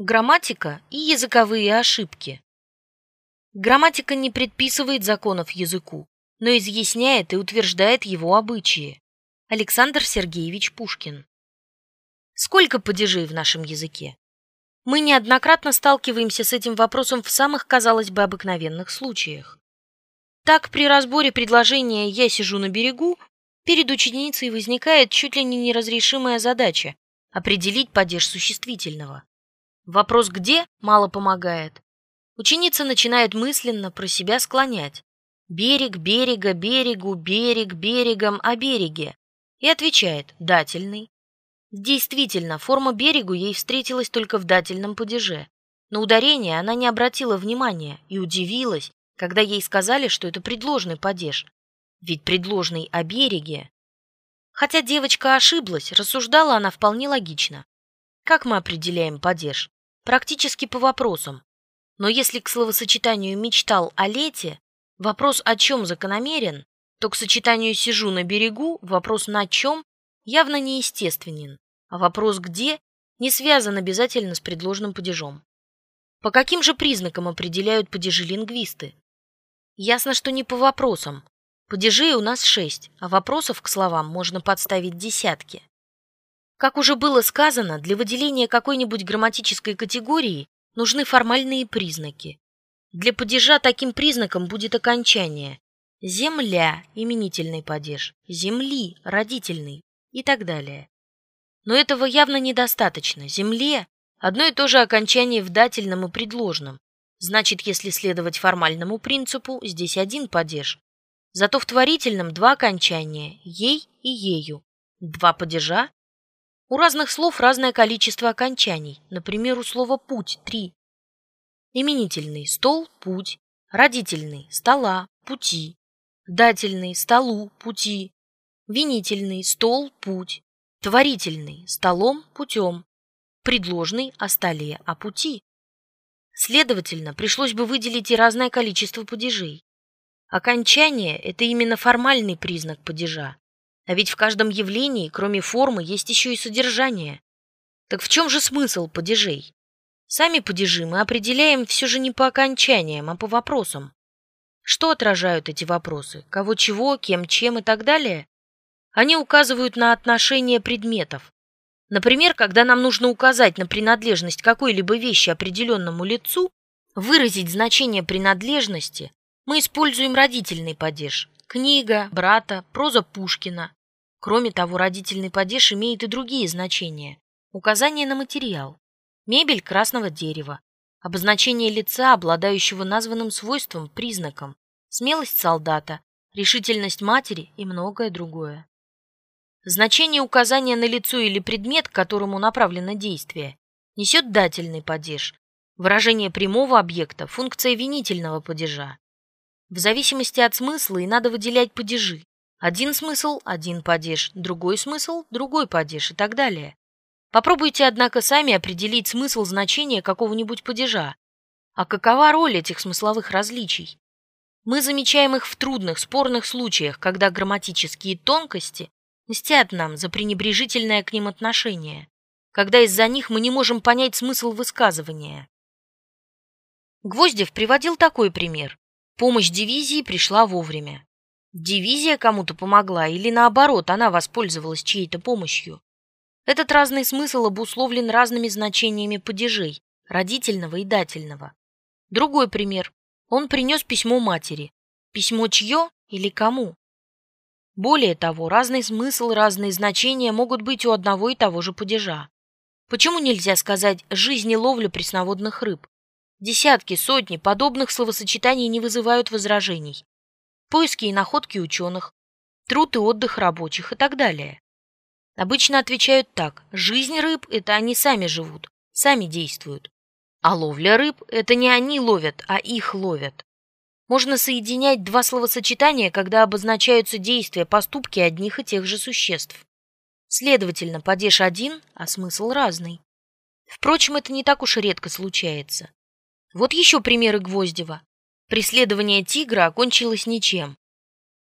Грамматика и языковые ошибки. Грамматика не предписывает законов языку, но изъясняет и утверждает его обычаи. Александр Сергеевич Пушкин. Сколько падежей в нашем языке? Мы неоднократно сталкиваемся с этим вопросом в самых, казалось бы, обыкновенных случаях. Так, при разборе предложения «я сижу на берегу» перед ученицей возникает чуть ли не неразрешимая задача определить падеж существительного. Вопрос «где» мало помогает. Ученица начинает мысленно про себя склонять. Берег, берега, берегу, берег, берегом, о береге. И отвечает «дательный». Действительно, форма берегу ей встретилась только в дательном падеже. На ударение она не обратила внимания и удивилась, когда ей сказали, что это предложный падеж. Ведь предложный о береге. Хотя девочка ошиблась, рассуждала она вполне логично. Как мы определяем падеж? Практически по вопросам. Но если к словосочетанию «мечтал о лете» вопрос «о чем» закономерен, то к сочетанию «сижу на берегу» вопрос «на чем» явно неестественен, а вопрос «где» не связан обязательно с предложенным падежом. По каким же признакам определяют падежи лингвисты? Ясно, что не по вопросам. Падежей у нас шесть, а вопросов к словам можно подставить десятки. Как уже было сказано, для выделения какой-нибудь грамматической категории нужны формальные признаки. Для падежа таким признаком будет окончание «земля» – именительный падеж, «земли» – родительный и так далее. Но этого явно недостаточно. «Земле» – одно и то же окончание в дательном и предложном. Значит, если следовать формальному принципу, здесь один падеж. Зато в творительном два окончания – «ей» и «ею». Два падежа у разных слов разное количество окончаний. Например, у слова «путь» – три. Именительный – стол, путь. Родительный – стола, пути. Дательный – столу, пути. Винительный – стол, путь. Творительный – столом, путем. Предложный – о столе, о пути. Следовательно, пришлось бы выделить и разное количество падежей. Окончание – это именно формальный признак падежа, а ведь в каждом явлении, кроме формы, есть еще и содержание. Так в чем же смысл падежей? Сами падежи мы определяем все же не по окончаниям, а по вопросам. Что отражают эти вопросы? Кого чего, кем чем и так далее? Они указывают на отношение предметов. Например, когда нам нужно указать на принадлежность какой-либо вещи определенному лицу, выразить значение принадлежности, мы используем родительный падеж. Книга, брата, проза Пушкина, Кроме того, родительный падеж имеет и другие значения. Указание на материал. Мебель красного дерева. Обозначение лица, обладающего названным свойством, признаком. Смелость солдата. Решительность матери и многое другое. Значение указания на лицо или предмет, к которому направлено действие, несет дательный падеж. Выражение прямого объекта – функция винительного падежа. В зависимости от смысла и надо выделять падежи. Один смысл – один падеж, другой смысл – другой падеж и так далее. Попробуйте, однако, сами определить смысл значения какого-нибудь падежа. А какова роль этих смысловых различий? Мы замечаем их в трудных, спорных случаях, когда грамматические тонкости мстят нам за пренебрежительное к ним отношение, когда из-за них мы не можем понять смысл высказывания. Гвоздев приводил такой пример. Помощь дивизии пришла вовремя. Дивизия кому-то помогла или наоборот, она воспользовалась чьей-то помощью. Этот разный смысл обусловлен разными значениями падежей, родительного и дательного. Другой пример. Он принес письмо матери. Письмо чье или кому? Более того, разный смысл, разные значения могут быть у одного и того же падежа. Почему нельзя сказать «жизнь и ловля пресноводных рыб»? Десятки, сотни подобных словосочетаний не вызывают возражений поиски и находки ученых, труд и отдых рабочих и так далее. Обычно отвечают так. Жизнь рыб – это они сами живут, сами действуют. А ловля рыб – это не они ловят, а их ловят. Можно соединять два словосочетания, когда обозначаются действия, поступки одних и тех же существ. Следовательно, падеж один, а смысл разный. Впрочем, это не так уж редко случается. Вот еще примеры Гвоздева. Преследование тигра окончилось ничем.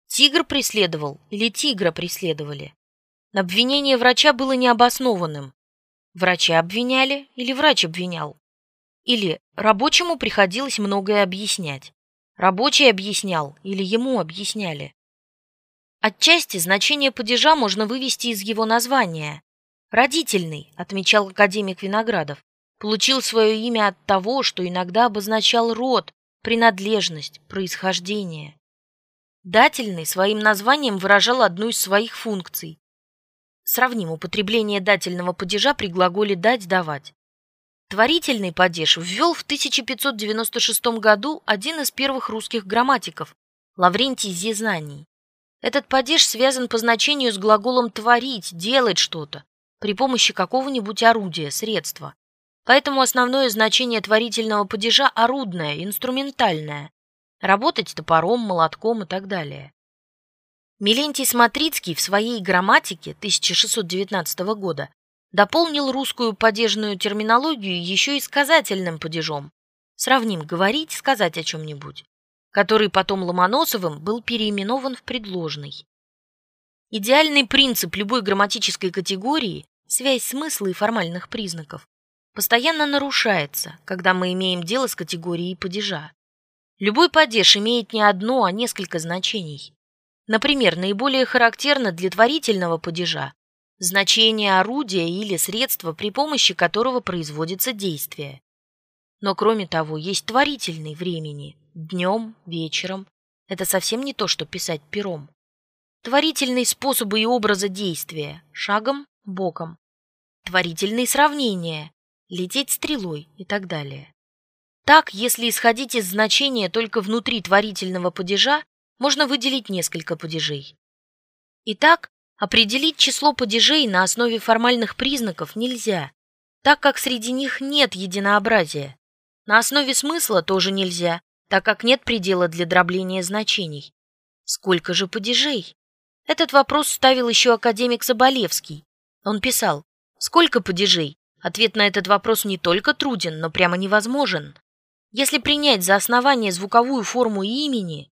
Тигр преследовал или тигра преследовали? Обвинение врача было необоснованным. Врача обвиняли или врач обвинял? Или рабочему приходилось многое объяснять. Рабочий объяснял или ему объясняли. Отчасти значение падежа можно вывести из его названия. Родительный, отмечал академик Виноградов, получил свое имя от того, что иногда обозначал род, принадлежность, происхождение. Дательный своим названием выражал одну из своих функций. Сравним употребление дательного падежа при глаголе «дать», «давать». Творительный падеж ввел в 1596 году один из первых русских грамматиков Лаврентий Зизнаний. Этот падеж связан по значению с глаголом «творить», «делать что-то» при помощи какого-нибудь орудия, средства. Поэтому основное значение творительного падежа – орудное, инструментальное. Работать топором, молотком и так далее. Милентий Смотрицкий в своей грамматике 1619 года дополнил русскую падежную терминологию еще и сказательным падежом. Сравним говорить, сказать о чем-нибудь, который потом Ломоносовым был переименован в предложный. Идеальный принцип любой грамматической категории – связь смысла и формальных признаков постоянно нарушается, когда мы имеем дело с категорией падежа. Любой падеж имеет не одно, а несколько значений. Например, наиболее характерно для творительного падежа значение орудия или средства, при помощи которого производится действие. Но кроме того, есть творительный времени – днем, вечером. Это совсем не то, что писать пером. Творительные способы и образа действия – шагом, боком. Творительные сравнения лететь стрелой и так далее. Так, если исходить из значения только внутри творительного падежа, можно выделить несколько падежей. Итак, определить число падежей на основе формальных признаков нельзя, так как среди них нет единообразия. На основе смысла тоже нельзя, так как нет предела для дробления значений. Сколько же падежей? Этот вопрос ставил еще академик Заболевский. Он писал, сколько падежей? Ответ на этот вопрос не только труден, но прямо невозможен. Если принять за основание звуковую форму имени,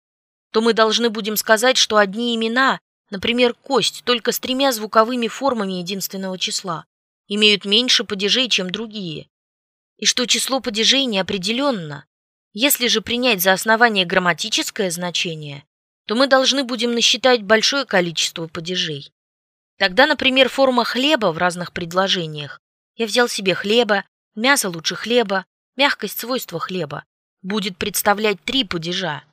то мы должны будем сказать, что одни имена, например, кость, только с тремя звуковыми формами единственного числа, имеют меньше падежей, чем другие. И что число падежей неопределенно. Если же принять за основание грамматическое значение, то мы должны будем насчитать большое количество падежей. Тогда, например, форма хлеба в разных предложениях я взял себе хлеба, мясо лучше хлеба, мягкость свойства хлеба. Будет представлять три падежа.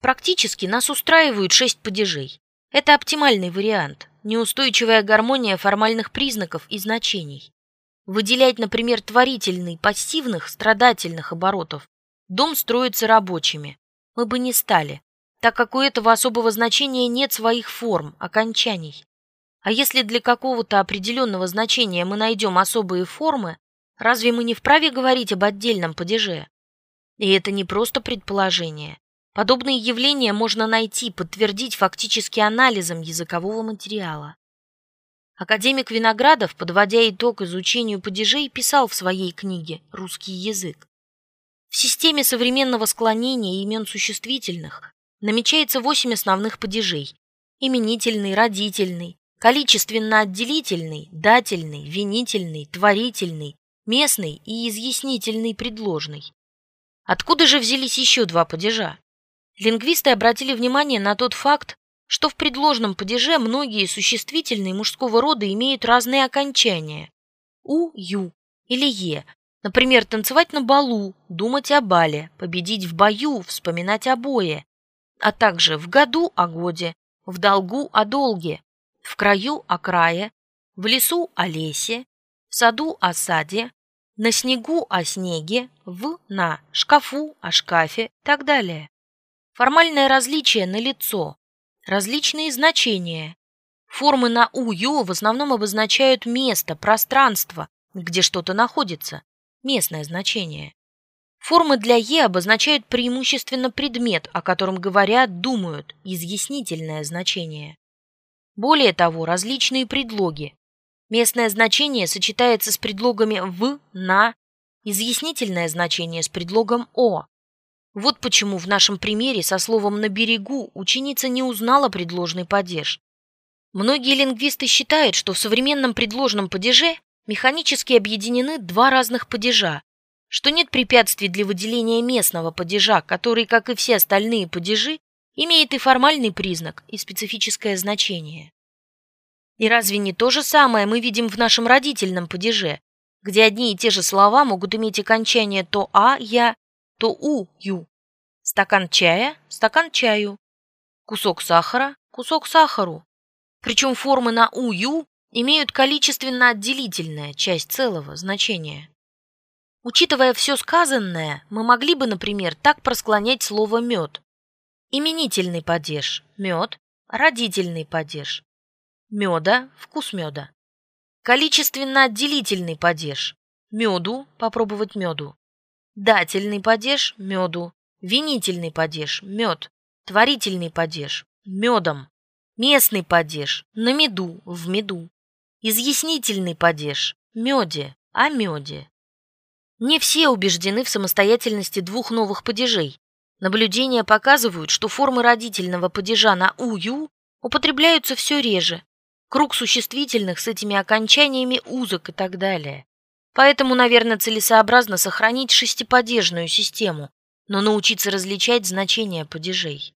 Практически нас устраивают шесть падежей. Это оптимальный вариант, неустойчивая гармония формальных признаков и значений. Выделять, например, творительный, пассивных, страдательных оборотов. Дом строится рабочими. Мы бы не стали, так как у этого особого значения нет своих форм, окончаний. А если для какого-то определенного значения мы найдем особые формы, разве мы не вправе говорить об отдельном падеже? И это не просто предположение. Подобные явления можно найти, подтвердить фактически анализом языкового материала. Академик Виноградов, подводя итог изучению падежей, писал в своей книге «Русский язык». В системе современного склонения имен существительных намечается восемь основных падежей – именительный, родительный, количественно-отделительный, дательный, винительный, творительный, местный и изъяснительный предложный. Откуда же взялись еще два падежа? Лингвисты обратили внимание на тот факт, что в предложном падеже многие существительные мужского рода имеют разные окончания. У, ю или е. Например, танцевать на балу, думать о бале, победить в бою, вспоминать о бое, а также в году о годе, в долгу о долге, в краю о крае, в лесу о лесе, в саду о саде, на снегу о снеге, в на шкафу о шкафе и так далее. Формальное различие на лицо, различные значения. Формы на ую в основном обозначают место, пространство, где что-то находится, местное значение. Формы для «е» обозначают преимущественно предмет, о котором говорят, думают, изъяснительное значение. Более того, различные предлоги. Местное значение сочетается с предлогами «в», «на», изъяснительное значение с предлогом «о». Вот почему в нашем примере со словом «на берегу» ученица не узнала предложный падеж. Многие лингвисты считают, что в современном предложном падеже механически объединены два разных падежа, что нет препятствий для выделения местного падежа, который, как и все остальные падежи, имеет и формальный признак, и специфическое значение. И разве не то же самое мы видим в нашем родительном падеже, где одни и те же слова могут иметь окончание то «а», «я», то «у», «ю». Стакан чая, стакан чаю. Кусок сахара, кусок сахару. Причем формы на «у», «ю» имеют количественно отделительное, часть целого, значение. Учитывая все сказанное, мы могли бы, например, так просклонять слово «мед». Именительный падеж – мед, родительный падеж – меда, вкус меда. Количественно отделительный падеж – меду, попробовать меду. Дательный падеж – меду. Винительный падеж – мед. Творительный падеж – медом. Местный падеж – на меду, в меду. Изъяснительный падеж – меде, о меде. Не все убеждены в самостоятельности двух новых падежей. Наблюдения показывают, что формы родительного падежа на «ую» употребляются все реже. Круг существительных с этими окончаниями узок и так далее. Поэтому, наверное, целесообразно сохранить шестипадежную систему, но научиться различать значения падежей.